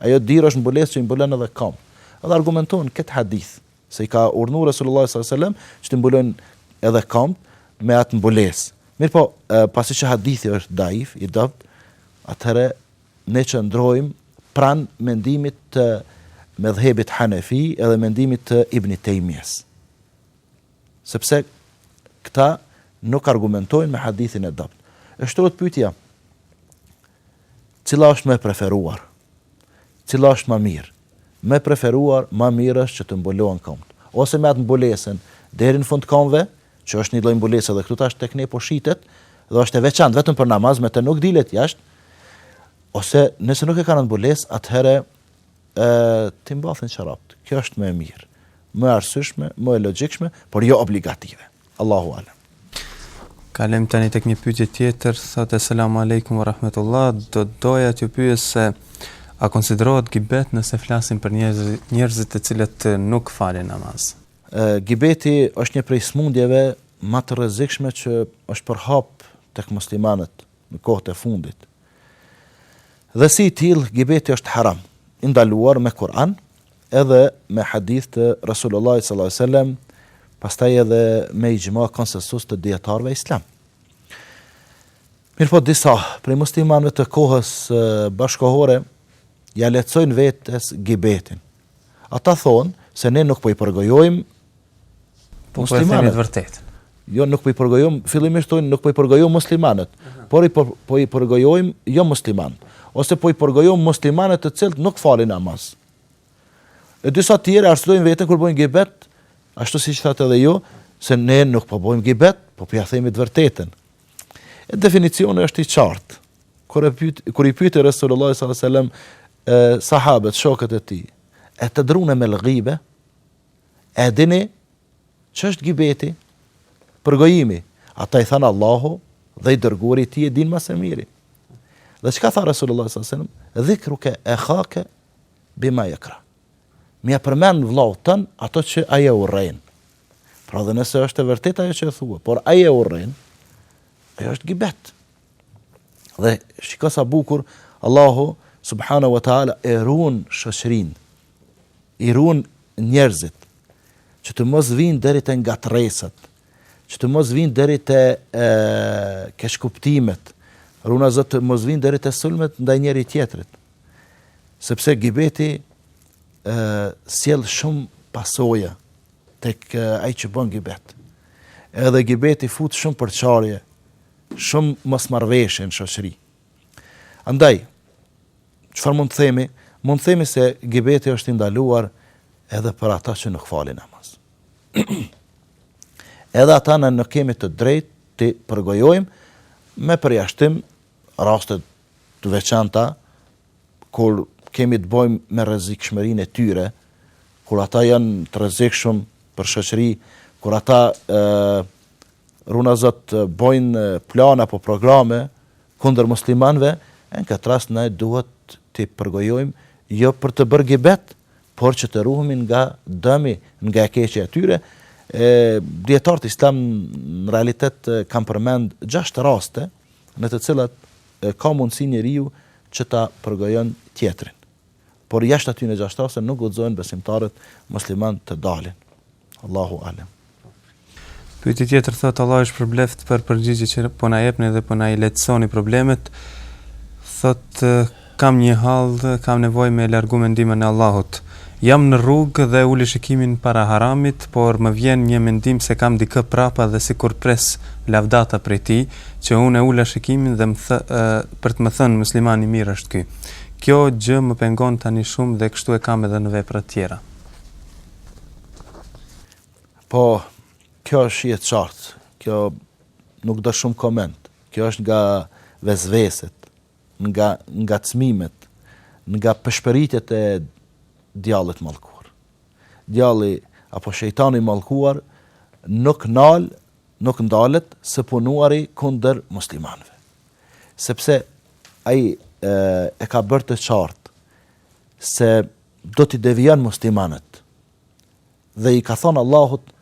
Ajo dirë është mbulesë që i mbulon edhe kamt. Edhe argumentohen këtë hadith, se i ka urdhnu Resulullah s.a.s. që të mbulojnë edhe kamt me atë mbulesë. Mirëpo, pasi që hadithi është daif, i dobt, atëherë ne qëndrojmë pranë mendimit të medhhebit Hanefi edhe mendimit të Ibni Tejmjes. Sepse këta nuk argumentojnë me hadithin e dobt. E shtrohet pytja, Cila është më e preferuar? Cila është ma mirë? Më e preferuar, ma mirë është që të mbulohen këmbët. Ose me atë mbulesën deri në fund të këmbëve, që është një lloj mbulese dhe këtu tash tek ne po shitet, dhe është e veçantë vetëm për namaz, me të nuk dilet jashtë, ose nëse nuk e kanë mbulesë, atëherë ë t'i mbathin çorapët. Kjo është më e mirë, më e arsyeshme, më e logjikshme, por jo obligative. Allahu alem. Kalojmë tani tek një pyetje tjetër, thotë selam aleikum wa rahmetullah, do doja t'ju pyes se a konsiderohet gibet nëse flasim për njerëz njerëzit të cilët nuk falin namaz. Gibeti është një prej smundjeve ma të rrezikshme që është përhap tek muslimanët në kohët e fundit. Dhe si i tillë, gibeti është haram, i ndaluar me Kur'an, edhe me hadith të Resulullahit sallallahu alaihi wasallam, pastaj edhe me ixhma konsensus të dijetarëve islam. Mirëpo disa prej muslimanëve të kohës bashkohore ia lejojnë vetes gibetin. Ata thonë se ne nuk po i përgojojmë po po themi të vërtetë. Jo nuk po i përgojojmë, fillimisht thonë nuk po i përgojojmë muslimanët, uh -huh. por i po, po i përgojojmë jomuslimanët, ose po i përgojojmë muslimanët të cilët nuk falin namaz. Uh E disa tjerë arsytojnë veten kur bojnë gibet, ashtu siç thatë edhe ju, se ne nuk po bojmë gibet, po po ia themi të vërtetën. E definicioni është i qartë. Kur e pyet kur i pyeti Resulullah sallallahu alajhi wasallam sahabët, shokët e tij, etedrune mel gibe, A e dini ç'është gibeti? Përgojimi. Ata i thanë Allahu dhe i dërguari i tij e dinë më së miri. Dhe çka tha Resulullah sallallahu alaihi wasallam? Dhikruka akhaka bima yakra. Me ia përmend vëllaut tënd ato që ai e urren. Pra dhe nëse është e vërtetë ajo që e thua, por ai e urren, ajo është gibet. Dhe shiko sa bukur Allahu subhanahu wa taala e ruan shoqërinë. I ruan njerëzit që të mos vinë deri te ngatërresat, që të mos vinë deri te keqkuptimet. Ruajna Zot të mos vinë deri te sulmet ndaj njëri tjetrit. Sepse gibeti sjell shumë pasoja tek ai që bën gibet. Edhe gibeti fut shumë përçarje shumë mosmarrëveshje në shoqëri. Andaj, çfarë mund të themi? Mund të themi se gibeti është i ndaluar edhe për ata që nuk falin namaz. edhe ata ne nuk kemi të drejtë t'i përgojojmë me përjashtim raste të veçanta kur kemi të bëjmë me rrezikshmërinë e tyre, kur ata janë të rrezikshëm për shoqëri, kur ata ruajna Zot bëjnë plane apo programe kundër muslimanëve, e në këtë rast ne duhet t'i përgojojmë jo për të bërë gibet, por që të ruhemi nga dëmi, nga e keqja e tyre. Dijetarët islam në realitet kanë përmend gjashtë raste në të cilat ka mundësi njeriu që ta përgojon tjetrin. Por jashtë atyne gjashtave nuk guxojnë besimtarët musliman të dalin. Allahu alem. Pyetje tjetër thotë Allah ju shpërbleftë për përgjigjet që po na jepni dhe po na i lehtësoni problemet. Thotë Kam një hall, kam nevojë me largu me ndihmën e Allahut. Jam në rrugë dhe uli shikimin para haramit, por më vjen një mendim se kam dikë prapa dhe sikur pres lavdata prej tij, që unë e ula shikimin dhe më thë, ë, për të më thënë musliman i mirë është ky. Kjo gjë më pengon tani shumë dhe kështu e kam edhe në veprat tjera. Po, kjo është e qartë. Kjo nuk do shumë koment. Kjo është nga vesveset. nga ngacmimet, nga pëshpëritjet e djallit të mallkuar. Djalli apo shejtani i mallkuar nuk nal, nuk ndalet së punuari kundër muslimanëve. Sepse ai e ka bërë të qartë se do t'i devijon muslimanët Dhe i ka thënë Allahut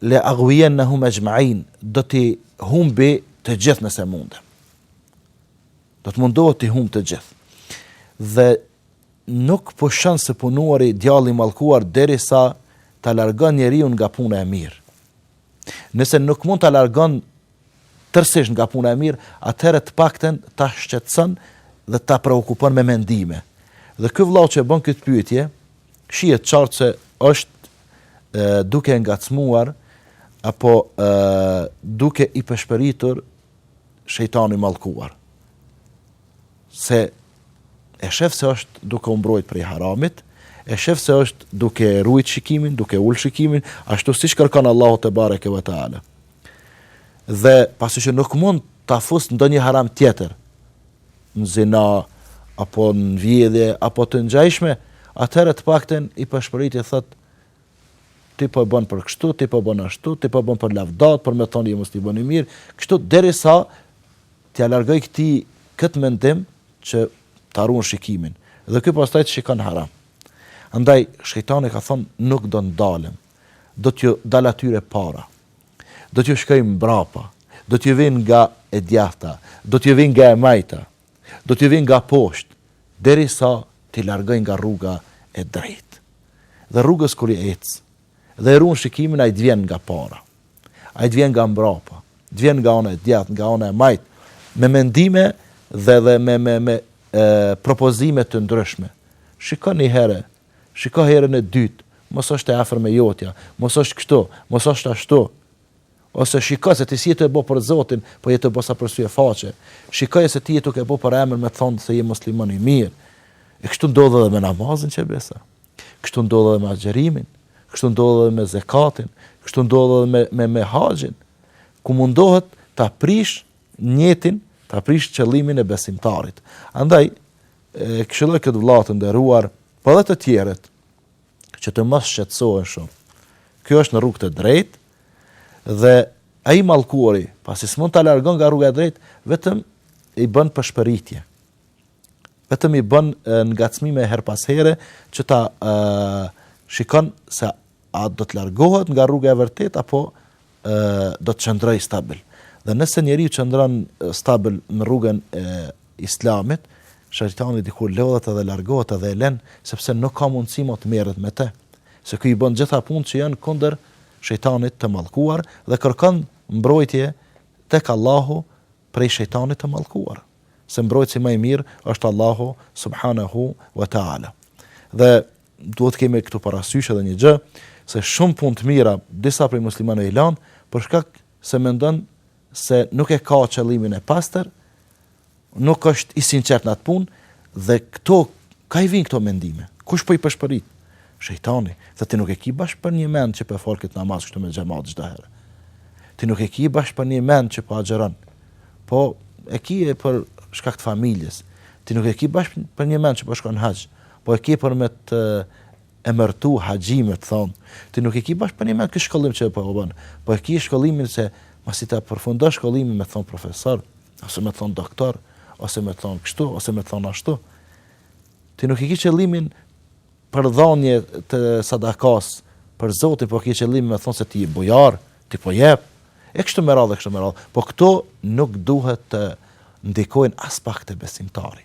le ugvijennehum exhmain, do t'i humbi të gjithë nëse mundem. Do të mundohet t'i humbi të gjithë. Dhe nuk pushon së punuari djalli i mallkuar derisa ta largon njeriun nga puna e mirë. Nëse nuk mund ta largon tërësisht nga puna e mirë, atëherë të paktën ta shqetëson dhe ta preokupon me mendime. Dhe ky vëllau që bën këtë pyetje, Shihet qartë se është duke e ngacmuar apo duke i pëshpëritur shejtani i mallkuar. Se e shef se është duke u mbrojt prej haramit, e shef se është duke rujt shikimin, duke ul shikimin, ashtu siç kërkon Allahu tebareke ve teala. Dhe pasi që nuk mund ta fus ndonjë haram tjetër, në zina apo në vjedhje apo të ngjajshme, atëherë të paktën i pëshpërit i thotë ti po e bën për kështu, ti po bën ashtu, ti po bën për lavdat, për me thonë je musliman i mirë, kështu derisa t'ia largoj këtij këtë mendim që ta ruan shikimin. Dhe ky pastaj të shikon haram. Andaj shejtani ka thonë nuk do ndalem. Do t'ju dal atyre para. Do t'ju shkoj mbrapa. Do t'ju vij nga e djathta. Do t'ju vij nga e majta. Do t'ju vij nga poshtë. Derisa t'i largoj nga rruga e drejtë. Dhe rrugës kur ec. Dhe e ruan shikimin ai të vjen nga para. Ai të vjen nga mbrapa. Të vjen nga ana e djathtë, nga ana e majtë. Me mendime dhe dhe me me me propozime të ndryshme. Shiko njëherë Shiko herën e dytë, mos është e afërm e jotja, mos është kështu, mos është ashtu. Ose shiko se ti s'je tu e bo për Zotin, po je tu e bo sa për syefaqe. Shikoje se ti je tu e bo për emër me të thonë se je musliman i mirë. E kështu ndodh edhe me namazin që besa. Kështu ndodh edhe me agjerimin. Kështu ndodh edhe me zekatin. Kështu ndodh edhe me, me, me haxhin. Ku mundohet ta prish nijetin, ta prish qëllimin e besimtarit. Andaj, E këshilloj këtë vëlla të nderuar, po edhe të tjerët, që të mos shqetësohen shumë. Ky është në rrugë të drejtë dhe ai i mallkuari, pasi s'mund ta largon nga rruga e drejtë, vetëm i bën pëshpëritje. Vetëm i bën ngacmime herë pas here që ta uh, shikon se A do të largohet nga rruga e vërtetë apo do të qëndrojë stabil? Dhe nëse njeriu qëndron stabil në rrugën e Islamit, shejtani diku lodhet edhe largohet edhe e lën, sepse nuk ka mundësi më të merret me të. Se ky i bën gjitha punët që janë kundër shejtanit të mallkuar dhe kërkon mbrojtje tek Allahu prej shejtanit të mallkuar. Se mbrojtësi më i mirë është Allahu subhanahu wa taala. Dhe Duhet të kemi këtu parasysh edhe një gjë, se shumë punë të mira disa prej muslimanëve i lanë për shkak se mendon se nuk e ka qëllimin e pastër, nuk është i sinqert në atë punë dhe këto kah i vijnë këto mendime. Kush po i pëshpërit? Shejtani, se ti nuk e ke bash për një mend që po fal këtë namaz këtu me xhamat çdo herë. Ti nuk e ke bash për një mend që po agjëron. Po e ke për shkak të familjes. Ti nuk e ke bash për një mend që po shkon haxh. Po e ke për me të emërtu haxhi, me të thonë, ti nuk e ke bash për një mend ky shkollim që po e bën, po e ke shkollimin se masi ta përfundosh shkollimin me të thonë profesor, ose me të thonë doktor, ose me të thonë kështu, ose me të thonë ashtu. Ti nuk e ke qëllimin për dhënie të sadakas për Zotin, po ke qëllimin me të thonë se ti je bujar, ti po jep. E kështu me radhë, e kështu me radhë. Po këto nuk duhet të ndikojnë as pak te besimtari.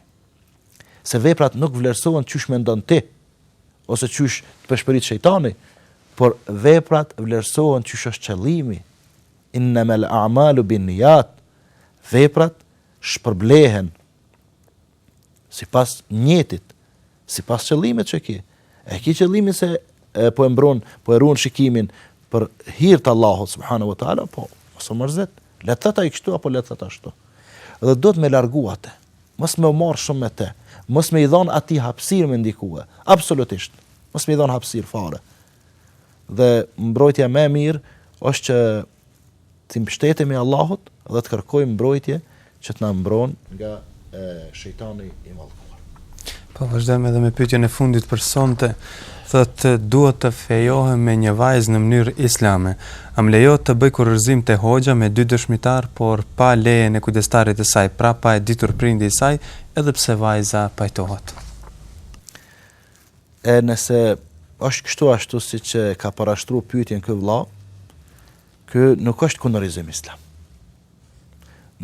se veprat nuk vlerësohen qysh mendon ti, ose qysh të peshpërit shejtani, por veprat vlerësohen qysh është qëllimi, innama al a'malu bin nijat, veprat shpërblehen, sipas nijetit, sipas qëllimit që ki, e ki qëllimin se e, po e mbron, po e ruan shikimin për hir të Allahut subhanahu wa taala, po mos u mërzet. Le të thotë ai kështu apo le të thotë ashtu. Dhe duhet me largu atë. Mos me u marrë shumë me të. Mos me i dhanë atij hapësirë me ndikue. Absolutisht. Mos me i dhanë hapësirë fare. Dhe mbrojtja më e mirë është që të mbështetemi Allahut dhe të kërkojmë mbrojtje që të na mbron nga shejtani i mallkuar. Po vazhdojmë edhe me pyetjen e fundit për sonte. Thotë dua të fejohem me një vajzë në mënyrë islame. A më lejohet të bëj kurorëzim te hoxha me dy dëshmitarë, por pa lejen e kujdestarit të saj, pra pa e ditur prindi i saj, edhe pse vajza pajtohet? E nëse është kështu ashtu siç e ka parashtruar pyetjen ky vëlla, ky nuk është kunorizim islam.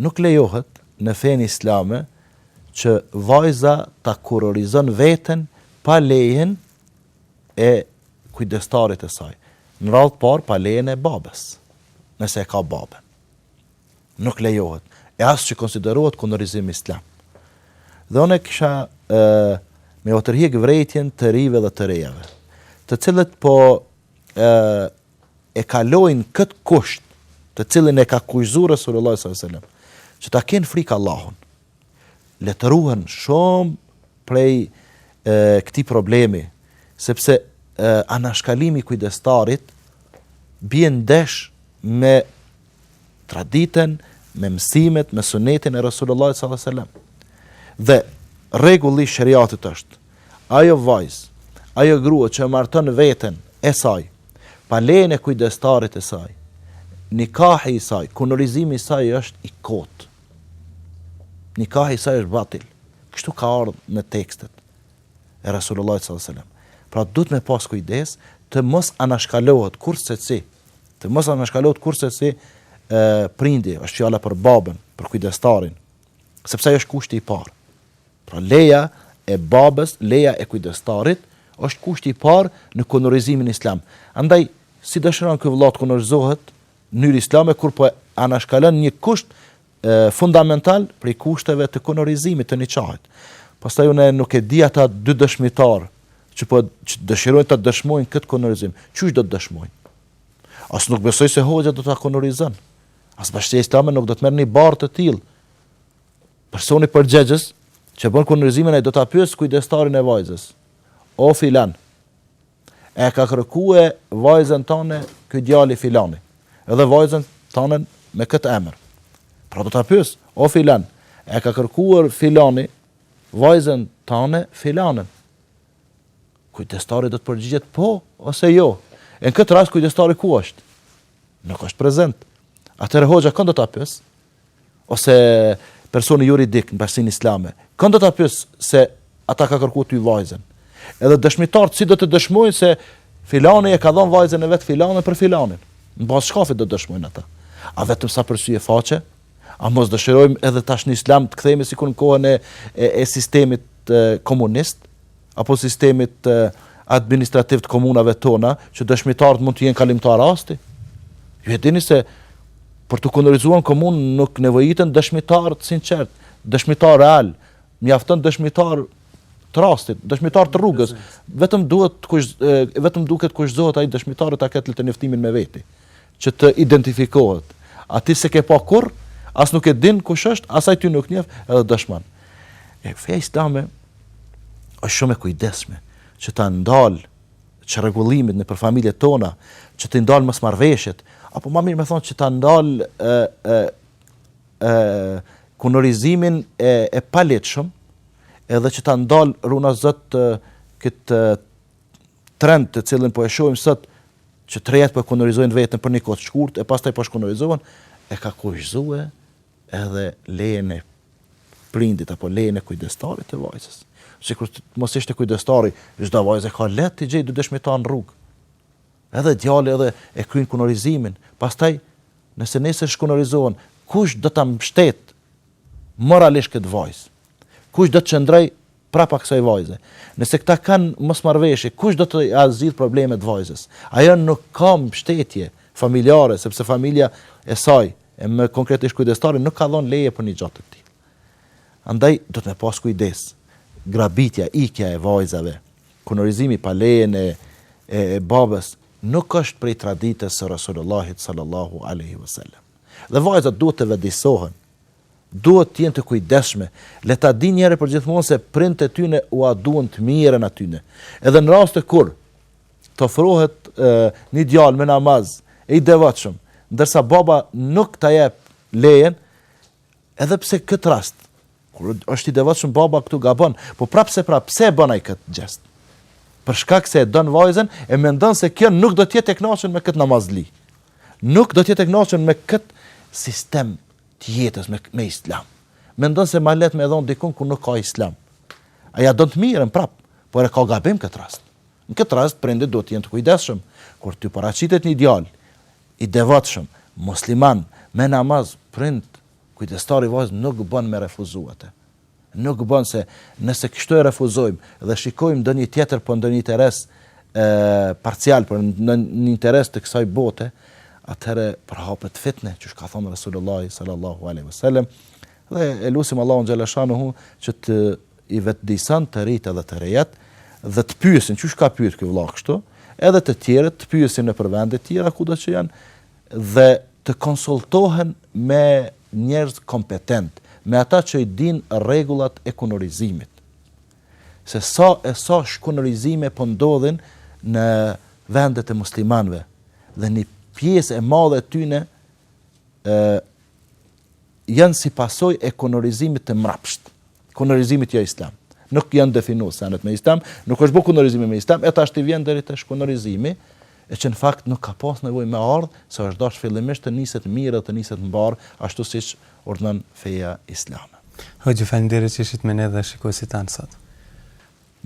Nuk lejohet në fenë islame që vajza ta kurorizon veten pa lejen e kujdestarit të saj. Në radhë të parë pa lejen e babës, nëse e ka babën. Nuk lejohet, e as që konsiderohet kunorizim islam. Dhe unë e kisha ë me u tërhjek vrejtjen të rinjve dhe të rejave, të cilët po ë e kalojnë këtë kusht, të cilin e ka kushtëzu Resulullah s.a.s. që ta kenë frikë Allahun, le të ruhen shumë prej e, këtij problemi, sepse e, anashkalimi i kujdestarit bjen ndesh me traditën me mësimet me sunetin e Resulullahit sallallahu alaihi wasallam. Dhe rregulli i sheriatit është ajo vajzë, ajo grua që marton veten e saj, pa lejen e kujdestarit të saj, nikahi i saj, kunorizimi i saj është i kot. Nikahi i saj është batil. Kështu ka ardhë në tekstet e Resulullahit sallallahu alaihi wasallam. Pra duhet me pas kujdes të mos anashkalohet kurrsesi Të mos anashkalohet kurse si e, prindi, është fjala për babën, për kujdestarin, sepse ai është kushti i parë. Pra leja e babës, leja e kujdestarit, është kushti i parë në konorizimin islam. Andaj, si dëshiron ky vëlla të konorizohet, në mënyrë islame, kur po anashkalon një kusht fundamental prej kushteve të konorizimit të niçahit. Pastaj unë nuk e di ata dy dëshmitarë që po që dëshirojnë ta dëshmojnë këtë konorizim. Qysh do të dëshmojnë? As nuk besoj se hoxha do ta konorizon. As bashkësia islame nuk do të merr një barrë të tillë. Personi përgjegjës që bën konorizimin ai do ta pyes kujdestarin e vajzës. O filan, E ka kërkue vajzën tane ky djali filani, edhe vajzën tane me këtë emër. Pra do ta pyes, o filan, e ka kërkuar filani vajzën tane filanen? Kujdestari do të përgjigjet po ose jo. E në këtë rast kujdestari ku është? Nuk është prezent. Atëherë hoxha kënd do ta pyes? ose personi juridik në bashkësinë islame, kënd do ta pyes se a ta ka kërkuar ty vajzën? Edhe dëshmitarët si do të dëshmojnë se filani e ka dhënë vajzën e vet filanen për filanin? Në bazë çkafi do të dëshmojnë ata? A vetëm sa për sy e faqe? A mos dëshirojmë edhe tash në islam të kthehemi sikur në kohën e e, e sistemit e, komunist? apo sistemit administrativ të komunave tona, që dëshmitarët mund të jenë kalimtarë rasti. Ju e dini se për t'u kunorizuar në komunë nuk nevojiten dëshmitarë të sinqert, dëshmitarë real, mjafton dëshmitarë të rastit, dëshmitarë të rrugës, vetëm duhet kush vetëm duket kushtëzohet ai dëshmitari ta ketë letërnjoftimin me veti. që të identifikohet a ti s'e ke pa kurr as nuk e din kush është as ai ty nuk t'njef edhe dëshmon e feja islame është shumë e kujdesshme që ta ndal çrregullimet nëpër familjet tona që t'i ndal mosmarrëveshjet apo më mirë me thënë që ta ndal ë ë ë kunorizimin e e paligjshëm edhe që ta ndal runa zot këtë trend të cilin po e shohim sot që të rejat po e kunorizojnë veten për një kohë të shkurtë e pastaj po shkunorizohen, e ka kufizuar edhe lejen e prindit apo lejen e kujdestarit të vajzës. Sikur të mos ishte kujdestari, çdo vajzë ka lehtë të gjejë dy dëshmitar në rrugë. Edhe djali edhe e kryen kunorizimin. Pastaj nëse nesër shkunorizohen, kush do ta mbështet moralisht këtë vajzë? Kush do të qëndroj prapa kësaj vajze. Nëse këta kanë mosmarrëveshje, kush do t'ia zgjidhë problemet vajzës? Ajo nuk ka mbështetje familjare, sepse familja e saj, e më konkretisht kujdestari, nuk ka dhënë leje për një gjë të tillë. Andaj duhet me pas kujdes. Grabitja, ikja e vajzave, kunorizimi pa lejen e e babës, nuk është prej traditës së Rasulullahit sallallahu alaihi wasallam. Dhe vajzat duhet të vetëdijsohen Duhet të jenë të kujdesshme, le ta dinë njëherë e përgjithmonë se prindtë e tyre ua duan të mirën atyre. Edhe në raste kur të ofrohet një djalë me namaz e i devotshëm, ndërsa baba nuk ta jep lejen, edhe pse këtë rast, kur është i devotshëm baba këtu gabon, po prapë se prapë, pse e bën ai këtë gjest? Për shkak se e don vajzën e mendon se kjo nuk do të jetë e kënaqur me këtë namazli. Nuk do të jetë e kënaqur me këtë sistem të jetës me me islam. Mendon se ma lehtë me dhon dikun ku nuk ka islam. Ai ja don të mirën prap, por e ka gabim këtë rast. Në këtë rast prindit duhet të jenë të kujdesshëm kur t'u paraqitet një djalë i devotshëm, musliman, me namaz, prind, kujdestar i vajzës nuk bën me refuzu atë. Nuk bon se nëse kështu e refuzojmë dhe shikojmë ndonjë tjetër për ndonjë interes parcial, për ndonjë interes të kësaj bote, atëherë përhapet fitne, qysh ka thonë Resulullah sallallahu alaihi wasallam, dhe e lusim Allahun xhele shanuhu që t'i vetëdijson të rinjtë edhe të rejat dhe të pyesin, qysh ka pyet ky vëlla kështu, edhe të tjerët të pyesin nëpër vende të tjera kudo që janë dhe të konsultohen me njerëz kompetent, me ata që i dinë rregullat e kunorizimit, se sa e sa shkunorizime po ndodhin në vendet e muslimanëve dhe një pjesë e madhe e tyre janë si pasojë e kunorizimit të mrapshtë, kunorizimit jo islam. Nuk janë definuar senet me islam, nuk është bërë kunorizimi me islam, e tash ti vjen deri te shkunorizimi, e që në fakt nuk ka pas nevojë me ardh, se është dashur fillimisht të niset mirë dhe të niset mbar, ashtu siç urdhënon feja islame. Hoxhë, faleminderit që ishit me ne dhe shikuesit tanë sot.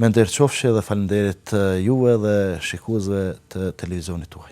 Me nder qofshi dhe faleminderit juve dhe shikuesve të televizionit tuaj.